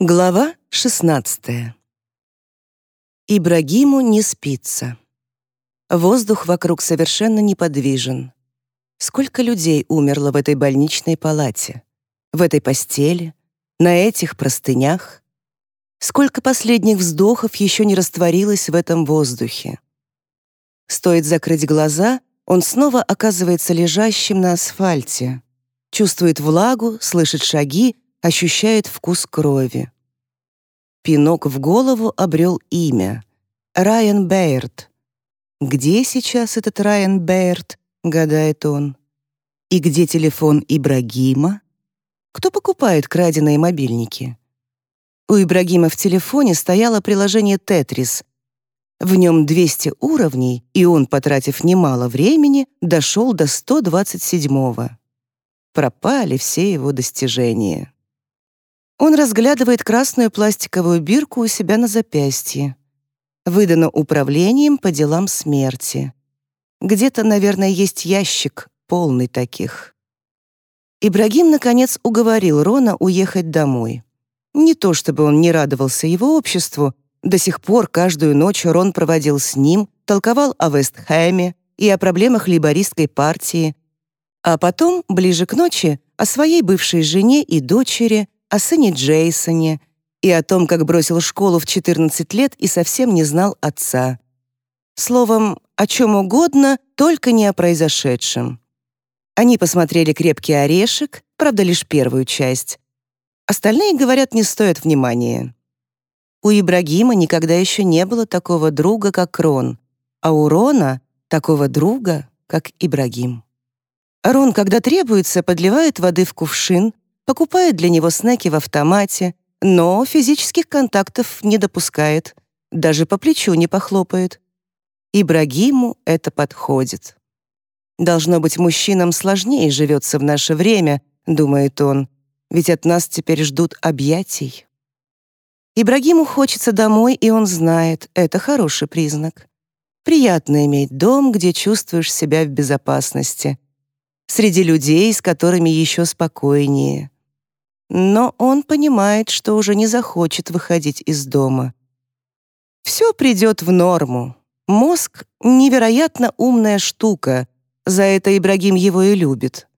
Глава 16 Ибрагиму не спится. Воздух вокруг совершенно неподвижен. Сколько людей умерло в этой больничной палате, в этой постели, на этих простынях? Сколько последних вздохов еще не растворилось в этом воздухе? Стоит закрыть глаза, он снова оказывается лежащим на асфальте, чувствует влагу, слышит шаги, ощущает вкус крови. Пинок в голову обрел имя — Райан Бэйрд. Где сейчас этот Райан Бэйрд, гадает он? И где телефон Ибрагима? Кто покупает краденые мобильники? У Ибрагима в телефоне стояло приложение «Тетрис». В нем 200 уровней, и он, потратив немало времени, дошел до 127-го. Пропали все его достижения. Он разглядывает красную пластиковую бирку у себя на запястье. Выдано управлением по делам смерти. Где-то, наверное, есть ящик, полный таких. Ибрагим, наконец, уговорил Рона уехать домой. Не то чтобы он не радовался его обществу, до сих пор каждую ночь Рон проводил с ним, толковал о Вестхэме и о проблемах лейбористской партии, а потом, ближе к ночи, о своей бывшей жене и дочери, о сыне Джейсоне и о том, как бросил школу в 14 лет и совсем не знал отца. Словом, о чем угодно, только не о произошедшем. Они посмотрели «Крепкий орешек», правда, лишь первую часть. Остальные, говорят, не стоят внимания. У Ибрагима никогда еще не было такого друга, как Рон, а у Рона — такого друга, как Ибрагим. Рон, когда требуется, подливает воды в кувшин, покупает для него снеки в автомате, но физических контактов не допускает, даже по плечу не похлопает. Ибрагиму это подходит. «Должно быть, мужчинам сложнее живется в наше время», — думает он, «ведь от нас теперь ждут объятий». Ибрагиму хочется домой, и он знает, это хороший признак. Приятно иметь дом, где чувствуешь себя в безопасности. Среди людей, с которыми еще спокойнее. Но он понимает, что уже не захочет выходить из дома. Все придет в норму. Мозг — невероятно умная штука. За это Ибрагим его и любит.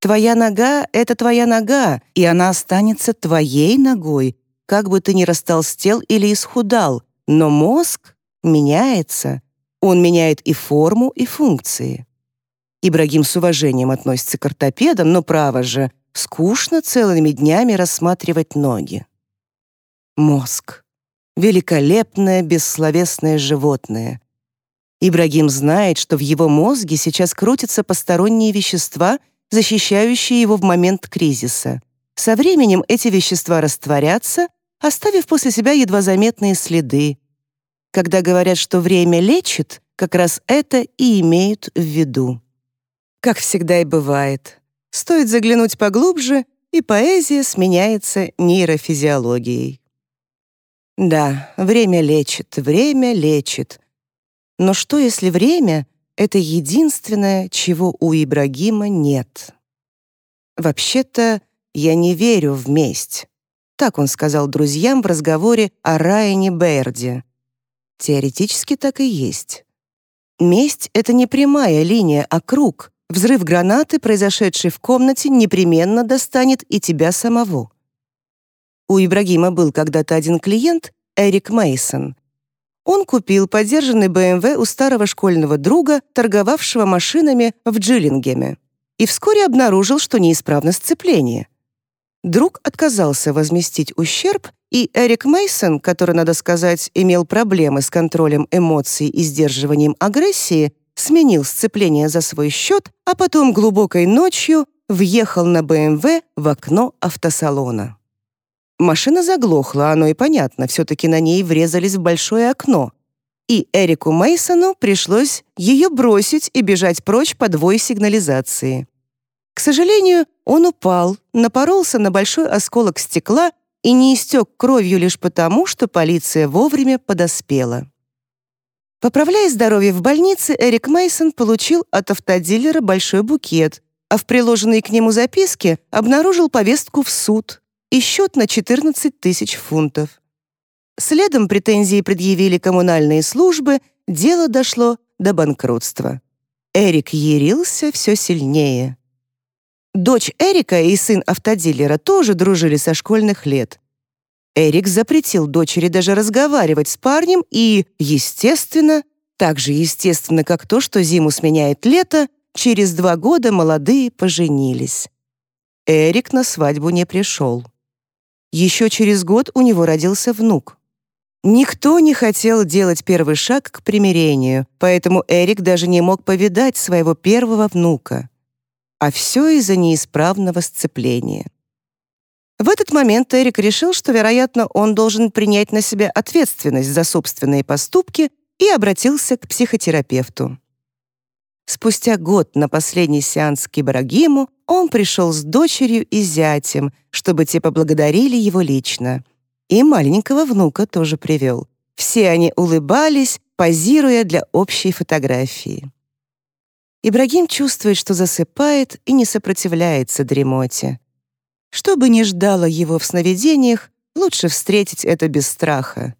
Твоя нога — это твоя нога, и она останется твоей ногой, как бы ты ни растолстел или исхудал. Но мозг меняется. Он меняет и форму, и функции. Ибрагим с уважением относится к ортопедам, но право же — Скучно целыми днями рассматривать ноги. Мозг. Великолепное бессловесное животное. Ибрагим знает, что в его мозге сейчас крутятся посторонние вещества, защищающие его в момент кризиса. Со временем эти вещества растворятся, оставив после себя едва заметные следы. Когда говорят, что время лечит, как раз это и имеют в виду. Как всегда и бывает, Стоит заглянуть поглубже, и поэзия сменяется нейрофизиологией. Да, время лечит, время лечит. Но что, если время — это единственное, чего у Ибрагима нет? Вообще-то, я не верю в месть. Так он сказал друзьям в разговоре о Райане Берди. Теоретически так и есть. Месть — это не прямая линия, а круг, Взрыв гранаты, произошедший в комнате, непременно достанет и тебя самого. У Ибрагима был когда-то один клиент, Эрик Мейсон. Он купил подержанный БМВ у старого школьного друга, торговавшего машинами в Джиллингеме, и вскоре обнаружил, что неисправно сцепление. Друг отказался возместить ущерб, и Эрик Мейсон, который, надо сказать, имел проблемы с контролем эмоций и сдерживанием агрессии, сменил сцепление за свой счет, а потом глубокой ночью въехал на БМВ в окно автосалона. Машина заглохла, оно и понятно, все-таки на ней врезались в большое окно. И Эрику Мейсону пришлось ее бросить и бежать прочь по двое сигнализации. К сожалению, он упал, напоролся на большой осколок стекла и не истек кровью лишь потому, что полиция вовремя подоспела. Поправляя здоровье в больнице, Эрик Мейсон получил от автодилера большой букет, а в приложенной к нему записке обнаружил повестку в суд. и счет на 14 тысяч фунтов. Следом претензии предъявили коммунальные службы, дело дошло до банкротства. Эрик ярился все сильнее. Дочь Эрика и сын автодилера тоже дружили со школьных лет. Эрик запретил дочери даже разговаривать с парнем и, естественно, так же естественно, как то, что зиму сменяет лето, через два года молодые поженились. Эрик на свадьбу не пришел. Еще через год у него родился внук. Никто не хотел делать первый шаг к примирению, поэтому Эрик даже не мог повидать своего первого внука. А все из-за неисправного сцепления. В этот момент Эрик решил, что, вероятно, он должен принять на себя ответственность за собственные поступки и обратился к психотерапевту. Спустя год на последний сеанс к Ибрагиму он пришел с дочерью и зятем, чтобы те поблагодарили его лично. И маленького внука тоже привел. Все они улыбались, позируя для общей фотографии. Ибрагим чувствует, что засыпает и не сопротивляется дремоте. Что бы ни ждало его в сновидениях, лучше встретить это без страха.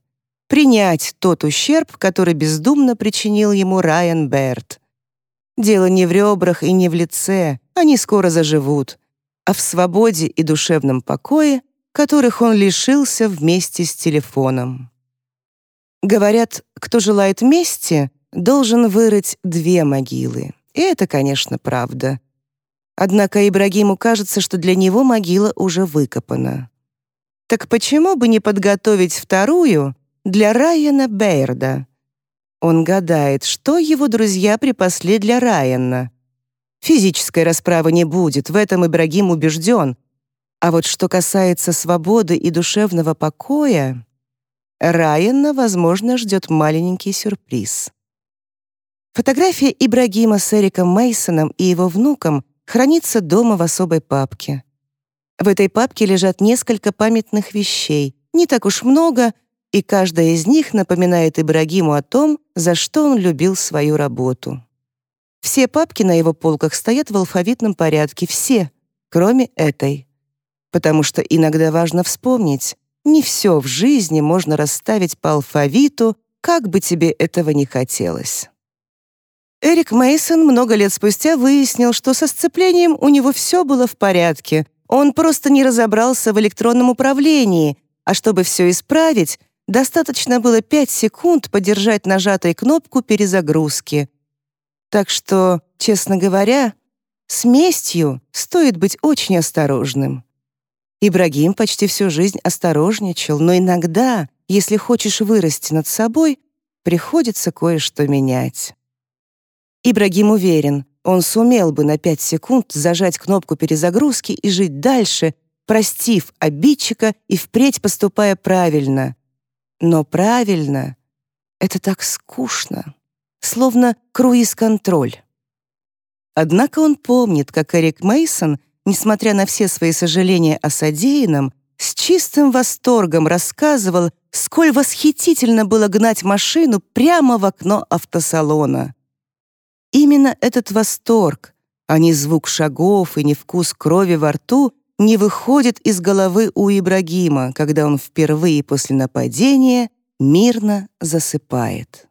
Принять тот ущерб, который бездумно причинил ему Райан Берт. Дело не в ребрах и не в лице, они скоро заживут, а в свободе и душевном покое, которых он лишился вместе с телефоном. Говорят, кто желает мести, должен вырыть две могилы. И это, конечно, правда. Однако Ибрагиму кажется, что для него могила уже выкопана. Так почему бы не подготовить вторую для Райана Бейрда? Он гадает, что его друзья припасли для Райана. Физической расправы не будет, в этом Ибрагим убежден. А вот что касается свободы и душевного покоя, Райана, возможно, ждет маленький сюрприз. Фотография Ибрагима с Эриком Мейсоном и его внуком хранится дома в особой папке. В этой папке лежат несколько памятных вещей, не так уж много, и каждая из них напоминает Ибрагиму о том, за что он любил свою работу. Все папки на его полках стоят в алфавитном порядке, все, кроме этой. Потому что иногда важно вспомнить, не все в жизни можно расставить по алфавиту, как бы тебе этого не хотелось. Эрик Мейсон много лет спустя выяснил, что со сцеплением у него все было в порядке. Он просто не разобрался в электронном управлении, а чтобы все исправить, достаточно было 5 секунд подержать нажатой кнопку перезагрузки. Так что, честно говоря, с местью стоит быть очень осторожным. Ибрагим почти всю жизнь осторожничал, но иногда, если хочешь вырасти над собой, приходится кое-что менять. Ибрагим уверен, он сумел бы на 5 секунд зажать кнопку перезагрузки и жить дальше, простив обидчика и впредь поступая правильно. Но правильно — это так скучно, словно круиз-контроль. Однако он помнит, как Эрик Мейсон, несмотря на все свои сожаления о содеянном, с чистым восторгом рассказывал, сколь восхитительно было гнать машину прямо в окно автосалона. Именно этот восторг, а не звук шагов и не вкус крови во рту, не выходит из головы у Ибрагима, когда он впервые после нападения мирно засыпает.